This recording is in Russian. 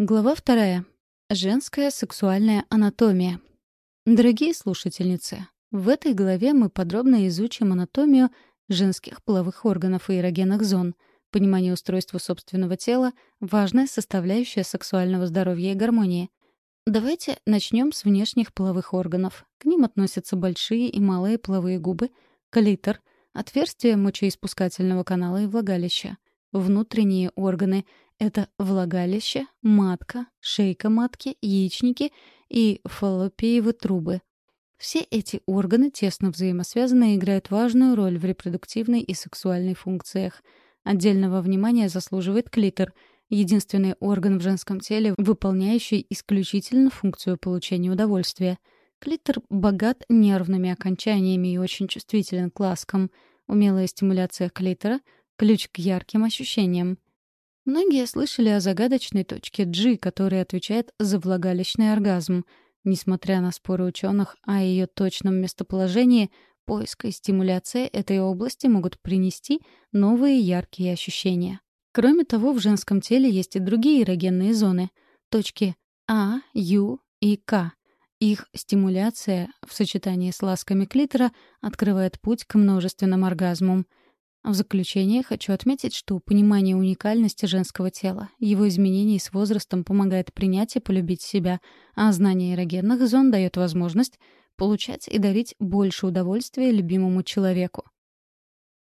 Глава вторая. Женская сексуальная анатомия. Дорогие слушательницы, в этой главе мы подробно изучим анатомию женских половых органов и эрогенных зон. Понимание устройства собственного тела — важная составляющая сексуального здоровья и гармонии. Давайте начнем с внешних половых органов. К ним относятся большие и малые половые губы, клитор, отверстие мочеиспускательного канала и влагалища. Внутренние органы — это влагалище, матка, шейка матки, яичники и фаллопиевы трубы. Все эти органы тесно взаимосвязаны и играют важную роль в репродуктивной и сексуальной функциях. Отдельного внимания заслуживает клитор — единственный орган в женском теле, выполняющий исключительно функцию получения удовольствия. Клитор богат нервными окончаниями и очень чувствителен к ласкам. Умелая стимуляция клитора — Ключ к ярким ощущениям. Многие слышали о загадочной точке G, которая отвечает за влагалищный оргазм. Несмотря на споры ученых о ее точном местоположении, поиск и стимуляция этой области могут принести новые яркие ощущения. Кроме того, в женском теле есть и другие эрогенные зоны — точки А, Ю и К. Их стимуляция в сочетании с ласками клитора открывает путь к множественным оргазмам — в заключение хочу отметить, что понимание уникальности женского тела, его изменений с возрастом помогает принять и полюбить себя, а знание эрогенных зон дает возможность получать и дарить больше удовольствия любимому человеку.